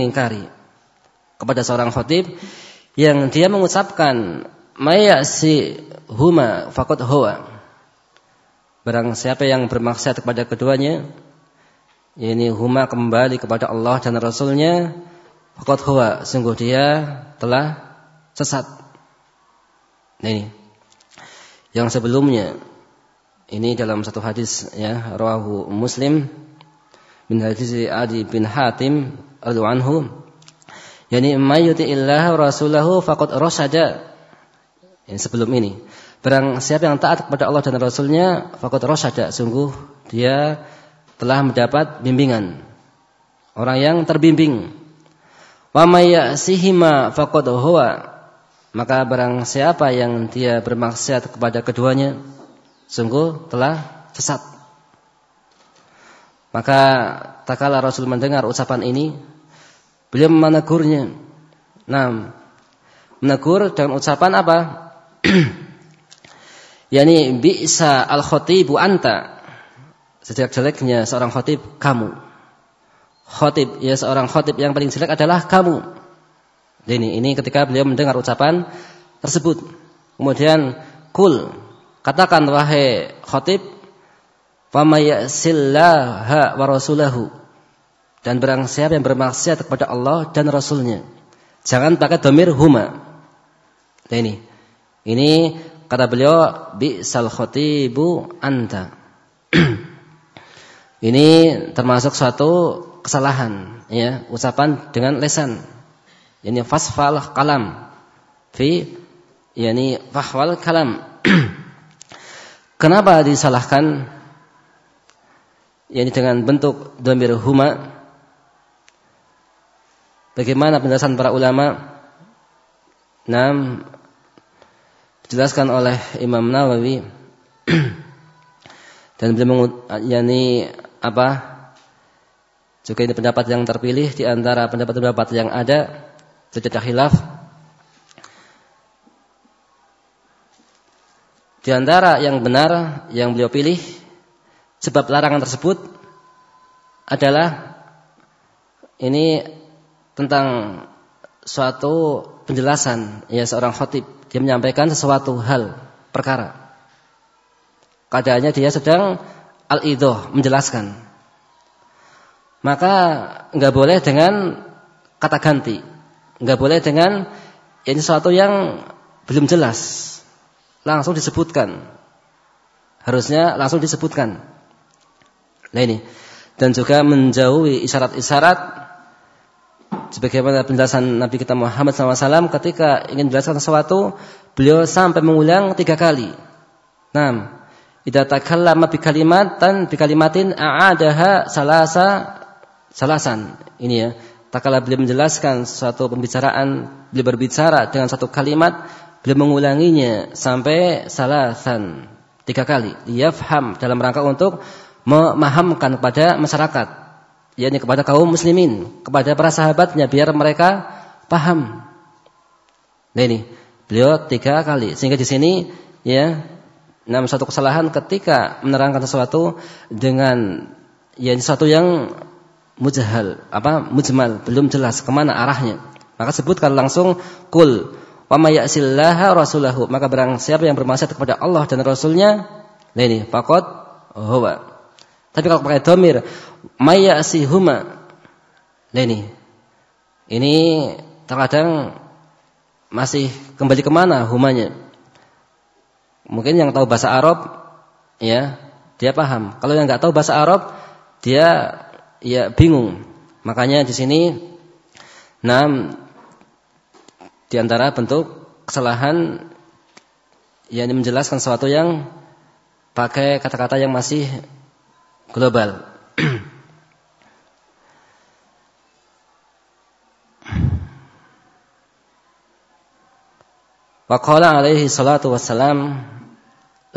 mengingkari kepada seorang khatib yang dia mengucapkan mayasi huma fakot huwa. Barang siapa yang bermaksud kepada keduanya, ini huma kembali kepada Allah dan Rasulnya, fakot huwa, sungguh dia telah sesat. Nah ini, yang sebelumnya, ini dalam satu hadis ya, rawahu Muslim min hadis Adi bin Hatim radhiyallahu anhu yani may yuti'illah rasulahu faqad rasyada ini sebelum ini. Barang siapa yang taat kepada Allah dan Rasulnya faqad rasyada sungguh dia telah mendapat bimbingan. Orang yang terbimbing. Wa may ya'sihima faqad huwa. Maka barang siapa yang dia bermaksiat kepada keduanya sungguh telah sesat maka tak kala Rasul mendengar ucapan ini, beliau menegurnya. Nah, menegur dengan ucapan apa? yani bisa al khatibu anta. Sejak jeleknya seorang khatib kamu. Khatib ya seorang khatib yang paling jelek adalah kamu. Ini ini ketika beliau mendengar ucapan tersebut. Kemudian kul katakan wahai khatib Famayasillaha wa rasulahu. Dan barang siapa yang bermaksiat kepada Allah dan Rasulnya. Jangan pakai domir huma. Nah ini. Ini kata beliau bi'sal khatibu anta. ini termasuk suatu kesalahan ya, ucapan dengan lesan. Ini fasfal kalam fi yani fahwal kalam. Kenapa disalahkan yakni dengan bentuk dhamir huma. Bagaimana penjelasan para ulama? Nam dijelaskan oleh Imam Nawawi. Dan beliau yakni apa? Juga ini pendapat yang terpilih di antara pendapat-pendapat yang ada tidak khilaf. Di antara yang benar yang beliau pilih Sebab larangan tersebut adalah ini tentang suatu penjelasan. Ya seorang khatib dia menyampaikan sesuatu hal perkara. Keadaannya dia sedang al-idoh menjelaskan. Maka nggak boleh dengan kata ganti. Nggak boleh dengan ini sesuatu yang belum jelas. Langsung disebutkan. Harusnya langsung disebutkan Nah ini dan juga menjauhi isyarat-isyarat sebagaimana penjelasan Nabi kita Muhammad SAW ketika ingin menjelaskan sesuatu beliau sampai mengulang tiga kali. Nah, idza takallama bi kalimatan bi kalimatin a'adaha salasa salasan. Ini ya. Tak kala beliau menjelaskan suatu pembicaraan, beliau berbicara dengan satu kalimat, beliau mengulanginya sampai salasan tiga kali. Yafham dalam rangka untuk memahamkan kepada masyarakat, yakni kepada kaum muslimin, kepada para sahabatnya biar mereka paham. Nah ini, beliau tiga kali. Sehingga di sini ya namun satu kesalahan ketika menerangkan sesuatu dengan ya sesuatu yang mujahal apa mujmal belum jelas ke mana arahnya. Maka sebutkan langsung kul wa may rasulahu. Maka barang siapa yang bermaksiat kepada Allah dan Rasulnya nah ini faqad huwa tapi kalau pakai domir, huma. Nah ini, ini terkadang masih kembali ke mana humanya? Mungkin yang tahu bahasa Arab, ya dia paham. Kalau yang nggak tahu bahasa Arab, dia ya bingung. Makanya di sini, enam di antara bentuk kesalahan yang menjelaskan sesuatu yang pakai kata-kata yang masih global. Wa qala alaihi salatu wassalam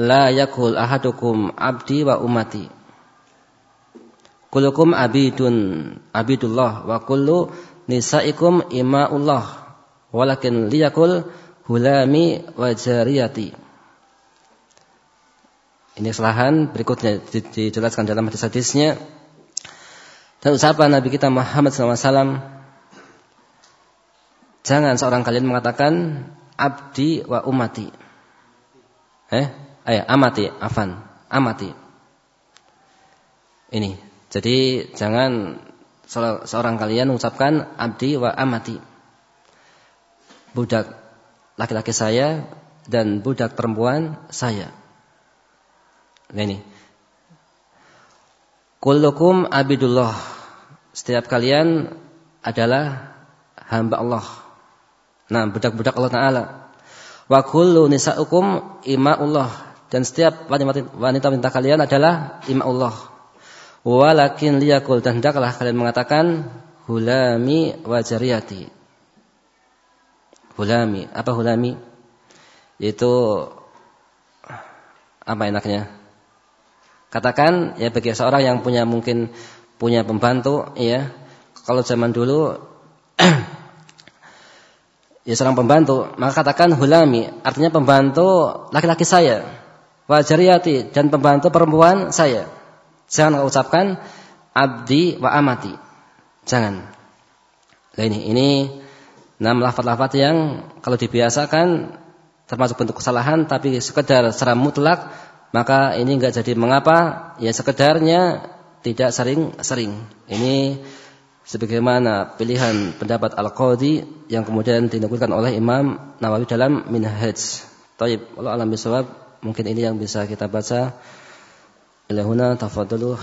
la yakul ahadukum abdi wa umati. Kulukum abidun abidullah wa kullu nisaikum imaullah walakin liyakul hulami wa jariyati. Ini kesalahan berikutnya dijelaskan dalam hadis-hadisnya. Dan ucapan Nabi kita Muhammad SAW Jangan seorang kalian mengatakan abdi wa umati. Eh, ayah amati, afan, amati. Ini. Jadi jangan seorang kalian mengucapkan abdi wa amati. Budak laki-laki saya dan budak perempuan saya. Nah, ini. Kullukum abidullah. Setiap kalian adalah hamba Allah. Nah, budak-budak Allah Ta'ala. Wa kullu nisa'ukum ima'ullah. Dan setiap wanita-wanita kalian adalah ima'ullah. Walakin liyakul. Dan hendaklah kalian mengatakan hulami wa jariyati. Hulami. Apa hulami? Itu apa enaknya? Katakan ya bagi seorang yang punya mungkin punya pembantu ya. Kalau zaman dulu ya seorang pembantu, maka katakan hulami, artinya pembantu laki-laki saya. Wajariyati dan pembantu perempuan saya. Jangan kau ucapkan abdi wa amati. Jangan. Nah ini, ini enam lafaz-lafaz yang kalau dibiasakan termasuk bentuk kesalahan tapi sekedar secara mutlak maka ini enggak jadi mengapa ya sekedarnya tidak sering-sering. Ini sebagaimana pilihan pendapat Al-Qadhi yang kemudian dinukilkan oleh Imam Nawawi dalam Minhaj. Taib, Allah alam bisawab, mungkin ini yang bisa kita baca. Ilahuna tafadalu.